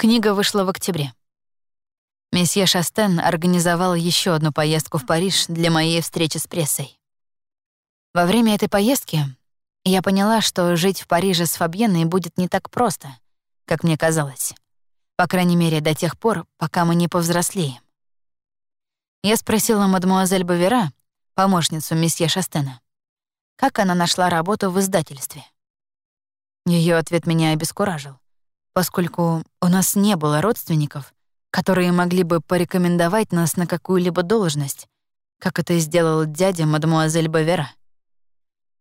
Книга вышла в октябре. Месье Шастен организовал еще одну поездку в Париж для моей встречи с прессой. Во время этой поездки я поняла, что жить в Париже с Фабьеной будет не так просто, как мне казалось. По крайней мере, до тех пор, пока мы не повзрослеем. Я спросила мадемуазель Бавера, помощницу месье Шастена, как она нашла работу в издательстве. Ее ответ меня обескуражил, поскольку у нас не было родственников, которые могли бы порекомендовать нас на какую-либо должность, как это сделал дядя мадемуазель Бавера.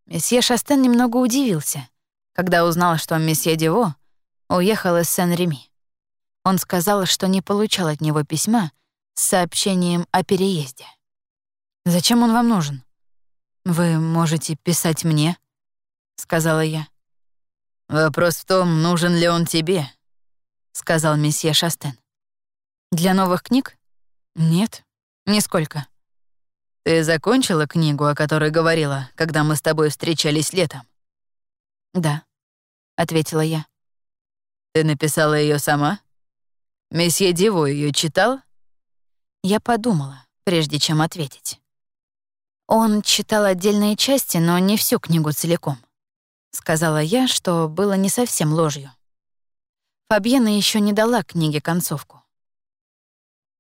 Месье Шастен немного удивился, когда узнал, что месье Диво уехал из Сен-Реми. Он сказал, что не получал от него письма с сообщением о переезде. «Зачем он вам нужен?» «Вы можете писать мне», — сказала я. «Вопрос в том, нужен ли он тебе», — сказал месье Шастен. «Для новых книг? Нет, нисколько». «Ты закончила книгу, о которой говорила, когда мы с тобой встречались летом?» «Да», — ответила я. «Ты написала ее сама? Месье Диво ее читал?» Я подумала, прежде чем ответить. Он читал отдельные части, но не всю книгу целиком. Сказала я, что было не совсем ложью. Фабьена еще не дала книге концовку.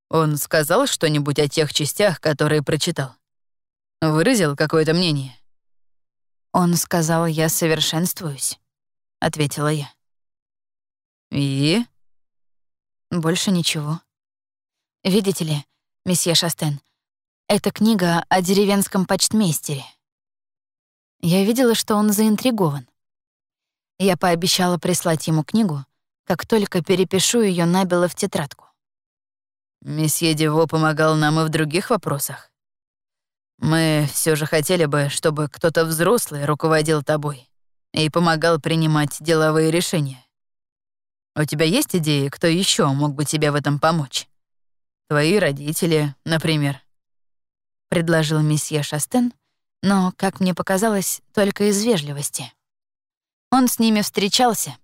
Он сказал что-нибудь о тех частях, которые прочитал? Выразил какое-то мнение? Он сказал, я совершенствуюсь, — ответила я. И? Больше ничего. Видите ли, месье Шастен, это книга о деревенском почтмейстере. Я видела, что он заинтригован. Я пообещала прислать ему книгу, как только перепишу ее набело в тетрадку. Месье Диво помогал нам и в других вопросах. Мы все же хотели бы, чтобы кто-то взрослый руководил тобой и помогал принимать деловые решения. У тебя есть идеи, кто еще мог бы тебе в этом помочь? Твои родители, например. Предложил месье Шастен, но, как мне показалось, только из вежливости. Он с ними встречался,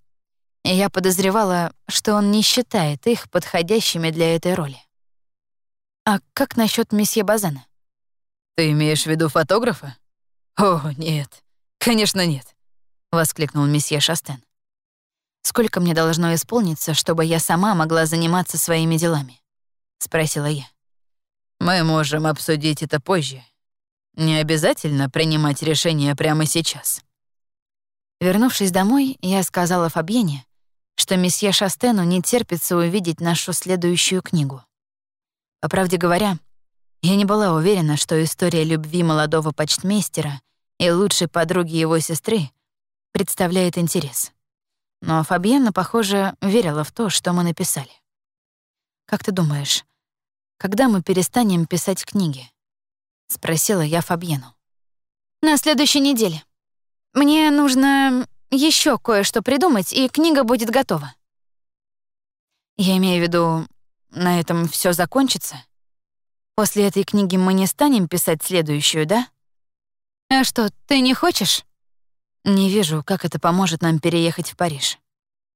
я подозревала, что он не считает их подходящими для этой роли. А как насчет месье Базена? Ты имеешь в виду фотографа? О, нет. Конечно, нет, воскликнул месье Шастен. Сколько мне должно исполниться, чтобы я сама могла заниматься своими делами? спросила я. Мы можем обсудить это позже. Не обязательно принимать решение прямо сейчас. Вернувшись домой, я сказала Фабьене, что месье Шастену не терпится увидеть нашу следующую книгу. По правде говоря, я не была уверена, что история любви молодого почтмейстера и лучшей подруги его сестры представляет интерес. Но Фабьена, похоже, верила в то, что мы написали. «Как ты думаешь, когда мы перестанем писать книги?» — спросила я Фабьену. «На следующей неделе. Мне нужно еще кое-что придумать, и книга будет готова». Я имею в виду, на этом все закончится? После этой книги мы не станем писать следующую, да? А что, ты не хочешь? Не вижу, как это поможет нам переехать в Париж,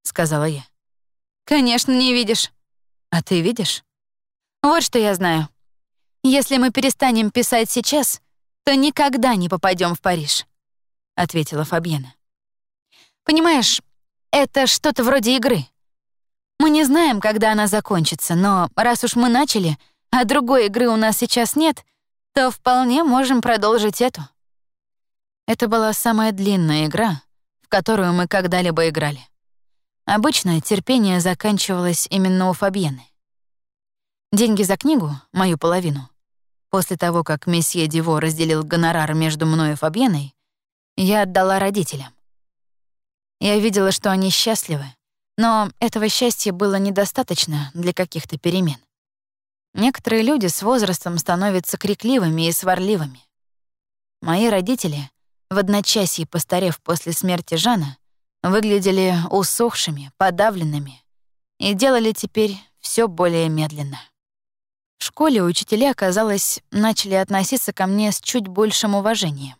сказала я. Конечно, не видишь. А ты видишь? Вот что я знаю. Если мы перестанем писать сейчас, то никогда не попадем в Париж, ответила Фабьена. Понимаешь, это что-то вроде игры. Мы не знаем, когда она закончится, но раз уж мы начали, а другой игры у нас сейчас нет, то вполне можем продолжить эту. Это была самая длинная игра, в которую мы когда-либо играли. Обычно терпение заканчивалось именно у Фабьены. Деньги за книгу, мою половину, после того, как месье Диво разделил гонорар между мной и Фабьеной, я отдала родителям. Я видела, что они счастливы, но этого счастья было недостаточно для каких-то перемен. Некоторые люди с возрастом становятся крикливыми и сварливыми. Мои родители, в одночасье постарев после смерти Жана, выглядели усохшими, подавленными и делали теперь все более медленно. В школе учителя, казалось, начали относиться ко мне с чуть большим уважением.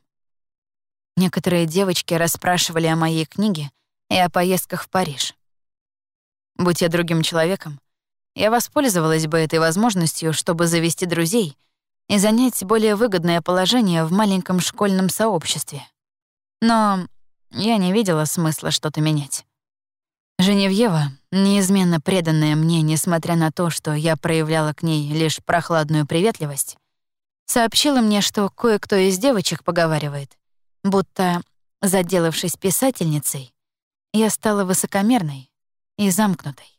Некоторые девочки расспрашивали о моей книге и о поездках в Париж. Будь я другим человеком, я воспользовалась бы этой возможностью, чтобы завести друзей и занять более выгодное положение в маленьком школьном сообществе. Но я не видела смысла что-то менять. Женевьева, неизменно преданная мне, несмотря на то, что я проявляла к ней лишь прохладную приветливость, сообщила мне, что кое-кто из девочек поговаривает, будто, заделавшись писательницей, я стала высокомерной и замкнутой.